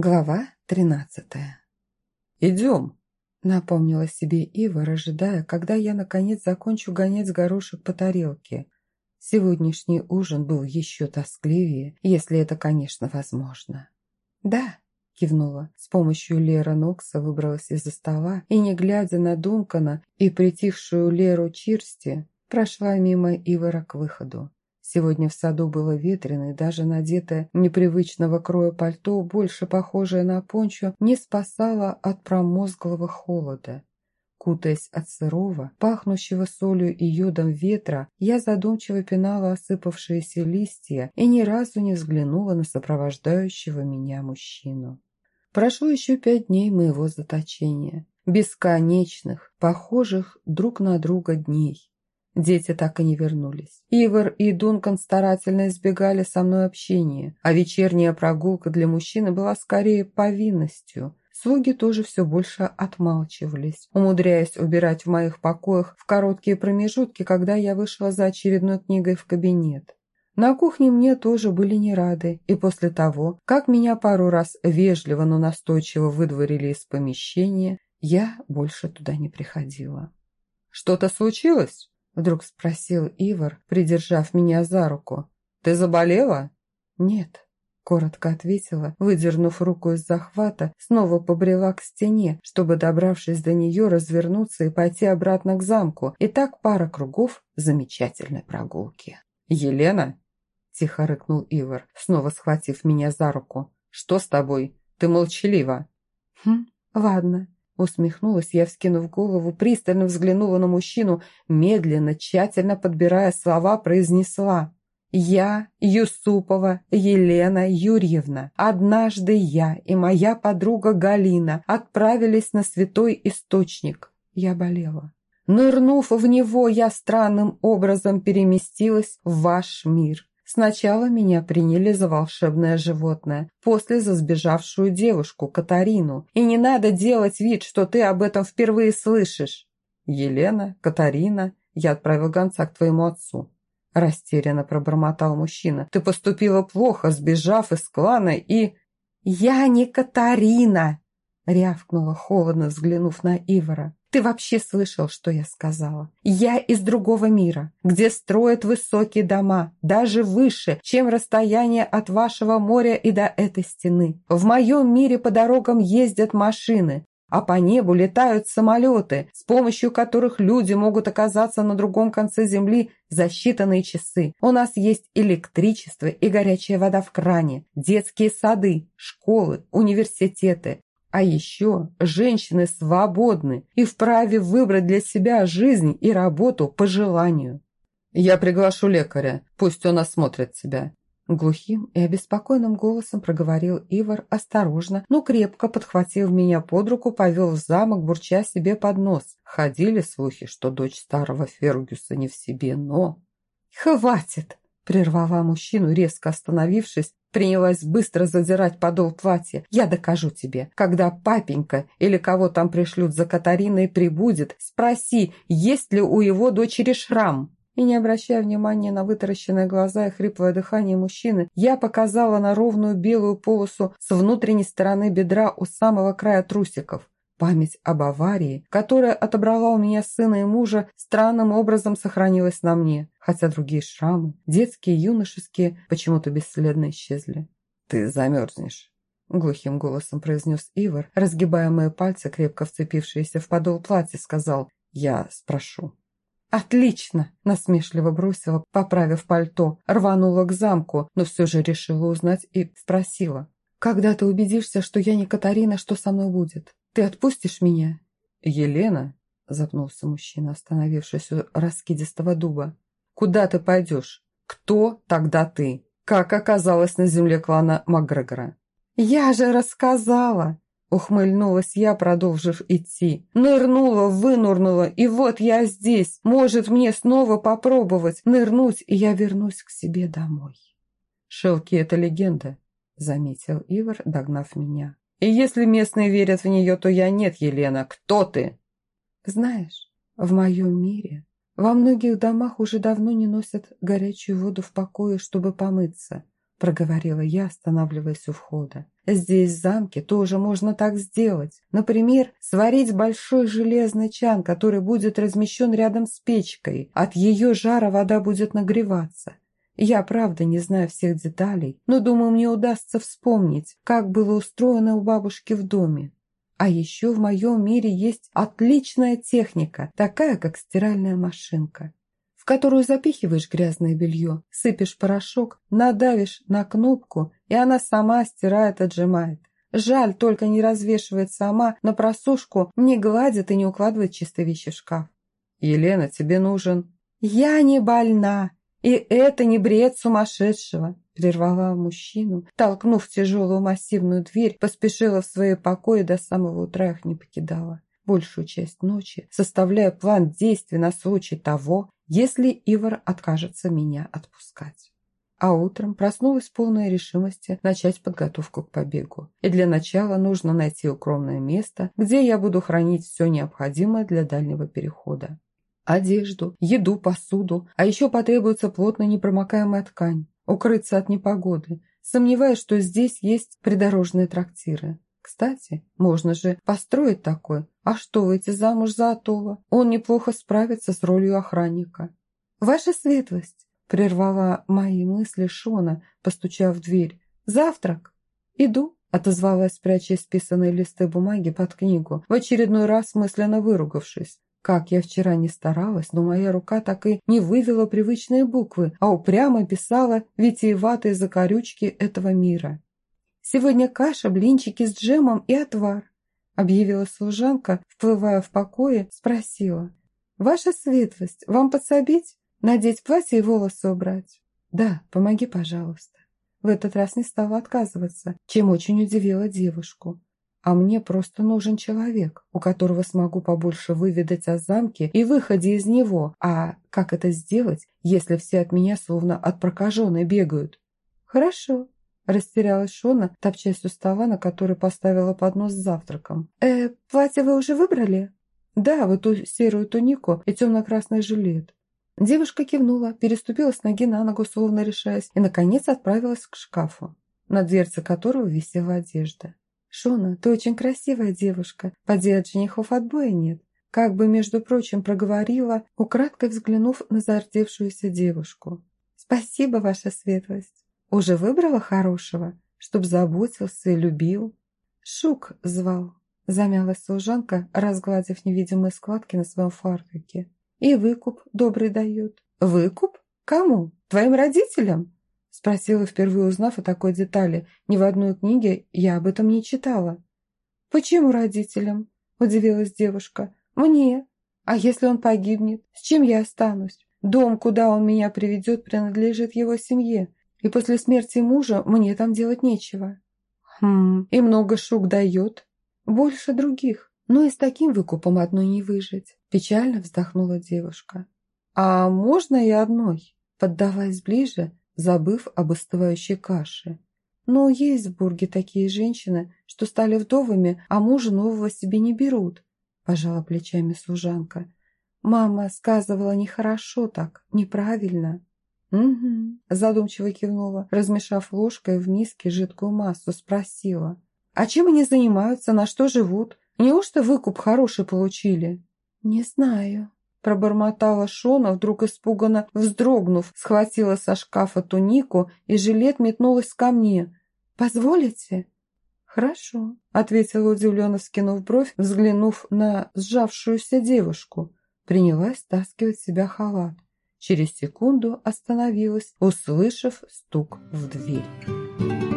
Глава тринадцатая. «Идем», — напомнила себе Ива, ожидая, когда я наконец закончу гонять горошек по тарелке. Сегодняшний ужин был еще тоскливее, если это, конечно, возможно. «Да», — кивнула, с помощью Лера Нокса выбралась из-за стола и, не глядя на Дункана и притихшую Леру Чирсти, прошла мимо Ивара к выходу. Сегодня в саду было ветрено, и даже надетое непривычного кроя пальто, больше похожее на пончо, не спасало от промозглого холода. Кутаясь от сырого, пахнущего солью и йодом ветра, я задумчиво пинала осыпавшиеся листья и ни разу не взглянула на сопровождающего меня мужчину. Прошло еще пять дней моего заточения, бесконечных, похожих друг на друга дней. Дети так и не вернулись. Ивар и Дункан старательно избегали со мной общения, а вечерняя прогулка для мужчины была скорее повинностью. Слуги тоже все больше отмалчивались, умудряясь убирать в моих покоях в короткие промежутки, когда я вышла за очередной книгой в кабинет. На кухне мне тоже были не рады, и после того, как меня пару раз вежливо, но настойчиво выдворили из помещения, я больше туда не приходила. «Что-то случилось?» Вдруг спросил Ивар, придержав меня за руку. «Ты заболела?» «Нет», — коротко ответила, выдернув руку из захвата, снова побрела к стене, чтобы, добравшись до нее, развернуться и пойти обратно к замку. И так пара кругов замечательной прогулки. «Елена?» — тихо рыкнул Ивар, снова схватив меня за руку. «Что с тобой? Ты молчалива». «Хм, ладно», Усмехнулась я, вскинув голову, пристально взглянула на мужчину, медленно, тщательно подбирая слова, произнесла. «Я, Юсупова Елена Юрьевна, однажды я и моя подруга Галина отправились на святой источник. Я болела. Нырнув в него, я странным образом переместилась в ваш мир. Сначала меня приняли за волшебное животное, после за сбежавшую девушку, Катарину. И не надо делать вид, что ты об этом впервые слышишь. Елена, Катарина, я отправил гонца к твоему отцу. Растерянно пробормотал мужчина. Ты поступила плохо, сбежав из клана и... Я не Катарина! Рявкнула, холодно взглянув на Ивара. Ты вообще слышал, что я сказала? Я из другого мира, где строят высокие дома, даже выше, чем расстояние от вашего моря и до этой стены. В моем мире по дорогам ездят машины, а по небу летают самолеты, с помощью которых люди могут оказаться на другом конце Земли за считанные часы. У нас есть электричество и горячая вода в кране, детские сады, школы, университеты. А еще женщины свободны и вправе выбрать для себя жизнь и работу по желанию. «Я приглашу лекаря, пусть он осмотрит тебя». Глухим и обеспокоенным голосом проговорил Ивар осторожно, но крепко подхватил меня под руку, повел в замок, бурча себе под нос. Ходили слухи, что дочь старого Фергюса не в себе, но... «Хватит!» – прервала мужчину, резко остановившись Принялась быстро задирать подол платья. «Я докажу тебе. Когда папенька или кого там пришлют за Катариной прибудет, спроси, есть ли у его дочери шрам». И не обращая внимания на вытаращенные глаза и хриплое дыхание мужчины, я показала на ровную белую полосу с внутренней стороны бедра у самого края трусиков. Память об аварии, которая отобрала у меня сына и мужа, странным образом сохранилась на мне, хотя другие шрамы, детские и юношеские, почему-то бесследно исчезли. «Ты замерзнешь», — глухим голосом произнес Ивар, разгибая мои пальцы, крепко вцепившиеся в подол платья, сказал «Я спрошу». «Отлично!» – насмешливо бросила, поправив пальто, рванула к замку, но все же решила узнать и спросила. «Когда ты убедишься, что я не Катарина, что со мной будет?» Ты отпустишь меня?» «Елена?» – запнулся мужчина, остановившись у раскидистого дуба. «Куда ты пойдешь? Кто тогда ты? Как оказалась на земле клана Макгрегора?» «Я же рассказала!» Ухмыльнулась я, продолжив идти. Нырнула, вынурнула, и вот я здесь. Может, мне снова попробовать нырнуть, и я вернусь к себе домой. «Шелки — это легенда», — заметил Ивар, догнав меня. И если местные верят в нее, то я нет, Елена. Кто ты? Знаешь, в моем мире во многих домах уже давно не носят горячую воду в покое, чтобы помыться. проговорила я, останавливаясь у входа. Здесь, в замке, тоже можно так сделать. Например, сварить большой железный чан, который будет размещен рядом с печкой. От ее жара вода будет нагреваться. Я, правда, не знаю всех деталей, но думаю, мне удастся вспомнить, как было устроено у бабушки в доме. А еще в моем мире есть отличная техника, такая, как стиральная машинка которую запихиваешь грязное белье, сыпешь порошок, надавишь на кнопку, и она сама стирает, отжимает. Жаль, только не развешивает сама на просушку, не гладит и не укладывает чистые вещи в шкаф. «Елена, тебе нужен...» «Я не больна, и это не бред сумасшедшего», прервала мужчину, толкнув тяжелую массивную дверь, поспешила в свои покои до самого утра их не покидала. Большую часть ночи, составляя план действий на случай того, если Ивар откажется меня отпускать. А утром проснулась полная решимости начать подготовку к побегу. И для начала нужно найти укромное место, где я буду хранить все необходимое для дальнего перехода. Одежду, еду, посуду, а еще потребуется плотно непромокаемая ткань, укрыться от непогоды. Сомневаюсь, что здесь есть придорожные трактиры. Кстати, можно же построить такой. А что, выйти замуж за Атола? Он неплохо справится с ролью охранника. «Ваша светлость!» – прервала мои мысли Шона, постучав в дверь. «Завтрак!» «Иду!» – отозвалась, пряча списанные листы бумаги под книгу, в очередной раз мысленно выругавшись. Как я вчера не старалась, но моя рука так и не вывела привычные буквы, а упрямо писала витиеватые закорючки этого мира. Сегодня каша, блинчики с джемом и отвар», — объявила служанка, вплывая в покое, спросила. «Ваша светлость, вам подсобить? Надеть платье и волосы убрать?» «Да, помоги, пожалуйста». В этот раз не стала отказываться, чем очень удивила девушку. А мне просто нужен человек, у которого смогу побольше выведать о замке и выходе из него. А как это сделать, если все от меня словно от прокаженной бегают? Хорошо, Растерялась Шона, топчась у стола, на который поставила поднос с завтраком. «Э, платье вы уже выбрали?» «Да, вот ту серую тунику и темно-красный жилет». Девушка кивнула, переступила с ноги на ногу, словно решаясь, и, наконец, отправилась к шкафу, на дверце которого висела одежда. «Шона, ты очень красивая девушка. Поди от женихов отбоя нет». Как бы, между прочим, проговорила, украдкой взглянув на зардевшуюся девушку. «Спасибо, ваша светлость». Уже выбрала хорошего, чтоб заботился и любил? Шук звал, замялась служанка, разгладив невидимые складки на своем фартуке. И выкуп добрый дает. Выкуп? Кому? Твоим родителям? Спросила, впервые узнав о такой детали. Ни в одной книге я об этом не читала. «Почему родителям?» – удивилась девушка. «Мне. А если он погибнет? С чем я останусь? Дом, куда он меня приведет, принадлежит его семье. И после смерти мужа мне там делать нечего. Хм, и много шук дает. Больше других. Но и с таким выкупом одной не выжить. Печально вздохнула девушка. А можно и одной? Поддаваясь ближе, забыв об остывающей каше. Но есть в Бурге такие женщины, что стали вдовами, а мужа нового себе не берут. Пожала плечами служанка. Мама сказывала нехорошо так, неправильно. «Угу», – задумчиво кивнула, размешав ложкой в миске жидкую массу, спросила. «А чем они занимаются, на что живут? Неужто выкуп хороший получили?» «Не знаю», – пробормотала Шона, вдруг испуганно вздрогнув, схватила со шкафа тунику и жилет метнулась ко мне. «Позволите?» «Хорошо», – ответила удивленно, скинув бровь, взглянув на сжавшуюся девушку. Принялась стаскивать себя халат. Через секунду остановилась, услышав стук в дверь.